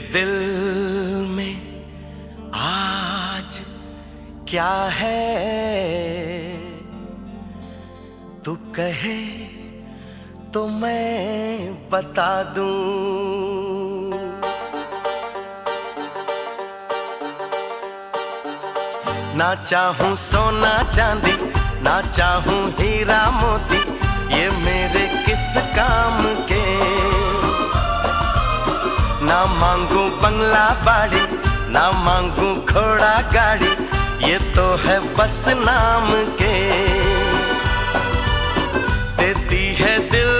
दिल में आज क्या है? तू कहे तो मैं बता दूँ। ना चाहूँ सोना चांदी, ना चाहूँ हीरा मोती, ये मेरे किस काम के ना मांगू बंगला बाड़ी, ना मांगू घोड़ा गाड़ी, ये तो है बस नाम के। देती है दिल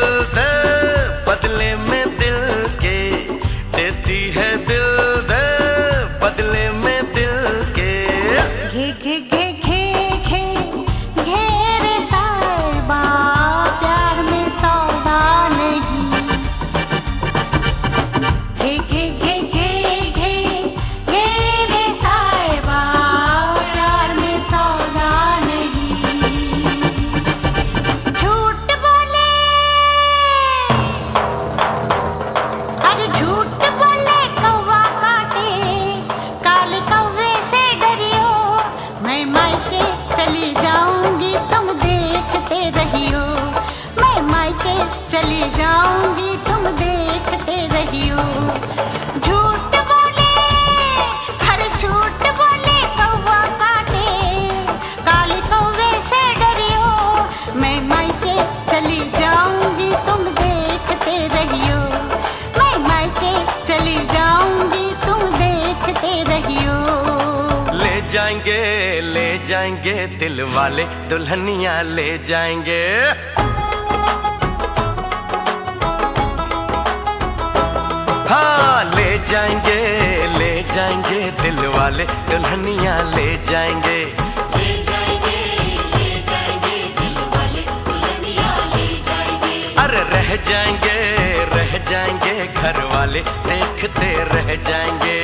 जाएँगे दिल वाले दुल्हनिया ले जाएँगे। हाँ ले जाएँगे ले जाएँगे दिल वाले दुल्हनिया ले जाएँगे। ले जाएँगे जाएँगे दिल वाले दुल्हनिया ले जाएँगे। अरे रह जाएँगे रह जाएँगे घर वाले देखते रह जाएँगे।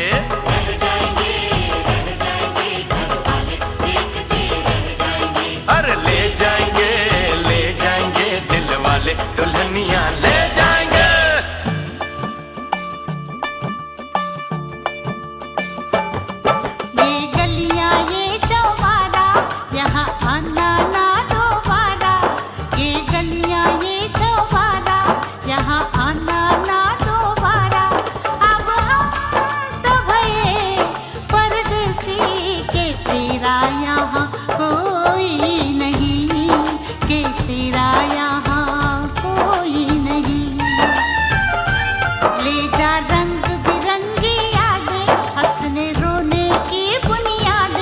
ले जा रंग बिरंगी यादें, हंसने रोने की बुनियाद।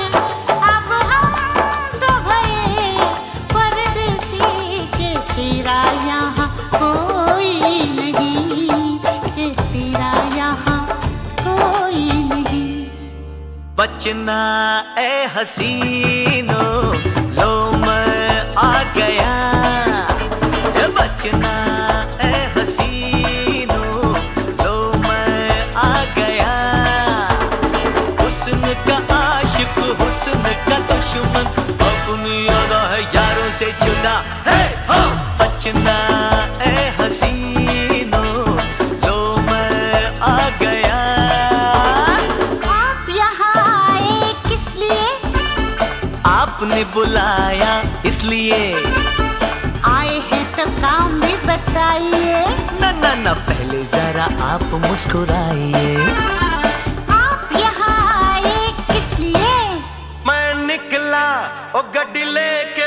अब हम तो भये परदेसी के तेरा यहाँ, कोई नहीं। के तेरा यहाँ, कोई नहीं। बचना ए हसीनो आपने बुलाया इसलिए। आए हैं तो काम भी बताइए। न न न पहले जरा आप मुस्कुराइए। आप यहाँ आए किस लिए? मैं निकला ओ गड्डी लेके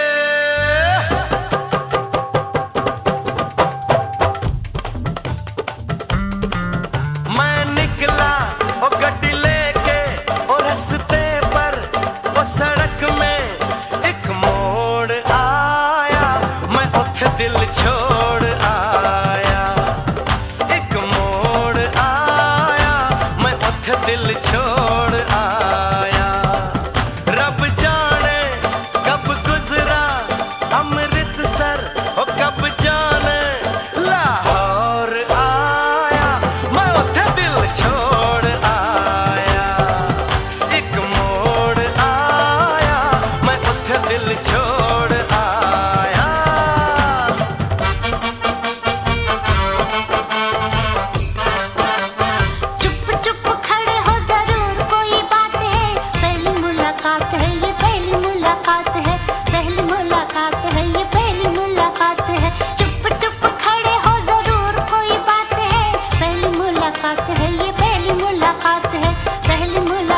दिल छोड़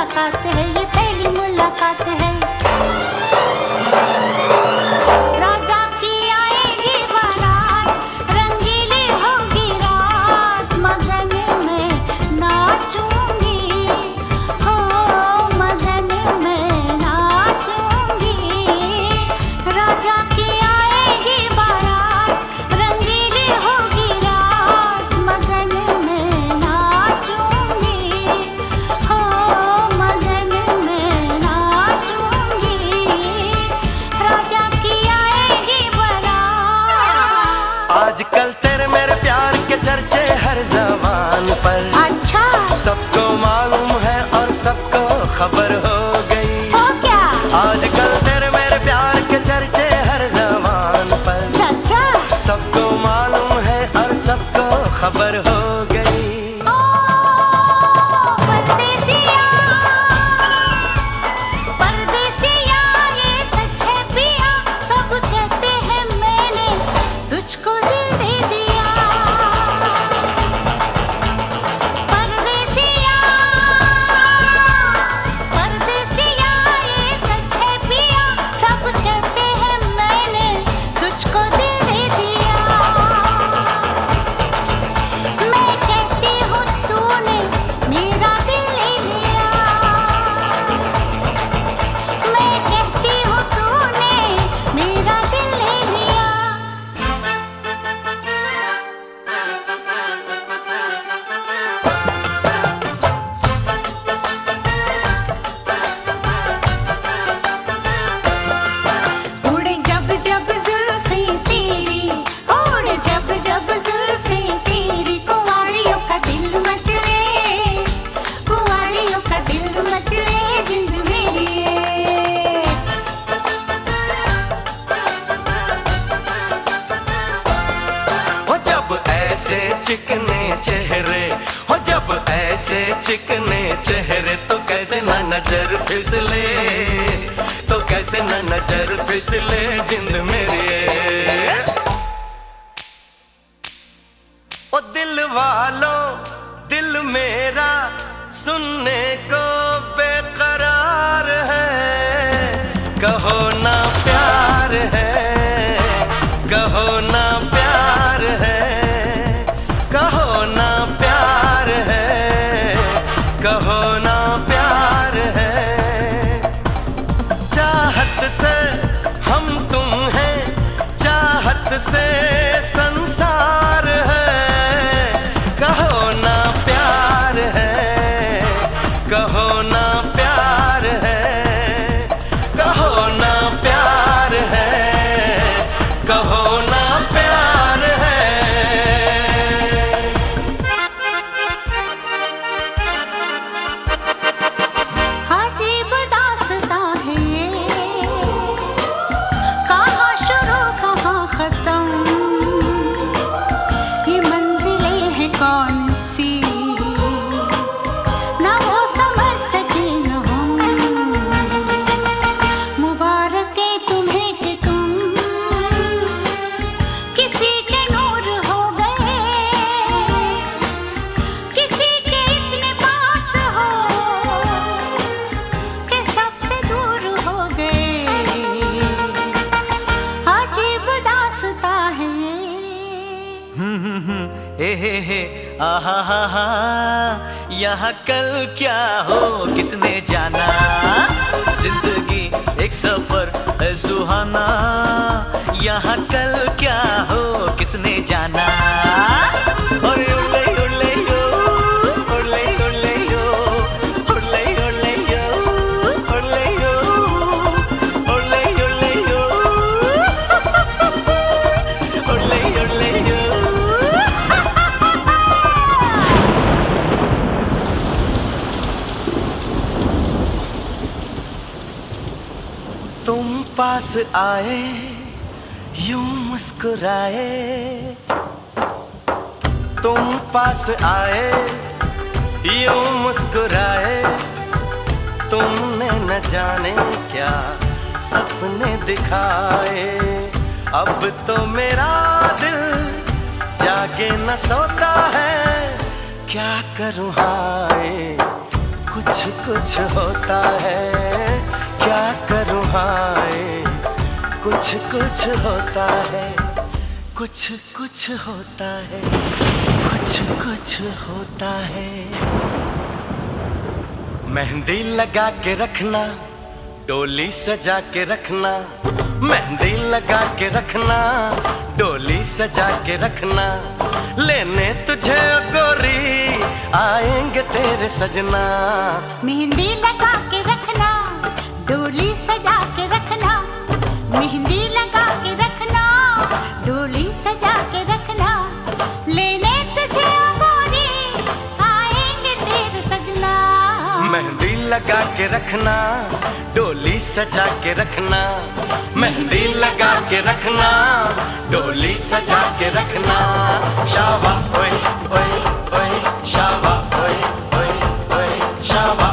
मुलाकात है ये पहली मुलाकात है। चिकने चेहरे तो कैसे ना नज़र फिसले? तो कैसे ना नज़र फिसले जिंद मेरे? ओ दिल वालों, दिल मेरा सुनने को आहा हा हा. यहाँ कल क्या हो, किसने जाना? ज़िंदगी एक सफ़र है सुहाना। यहाँ कल क्या तुम पास आए, यू मुस्कुराए। तुम पास आए, यू मुस्कुराए। तुमने न जाने क्या सपने दिखाए। अब तो मेरा दिल जागे न सोता है, क्या करूँ हाय? कुछ कुछ होता है। क्या करूँ? हाय, कुछ कुछ होता है, कुछ कुछ होता है, कुछ कुछ होता है। मेहंदी लगा के रखना, डोली सजा के रखना, मेहंदी लगा के रखना, डोली सजा के रखना। लेने तुझे गोरी आएँगे तेरे सजना। मेहंदी लगा के डोली सजा के रखना, मेहंदी लगा के रखना, डोली सजा के रखना। लेने तुझे आएँगे सजना। मेहंदी लगा के रखना, डोली सजा के रखना। मेहंदी लगा के रखना, डोली सजा के रखना। शाबा ओए ओए ओए शाबा ओए ओए ओए शाबा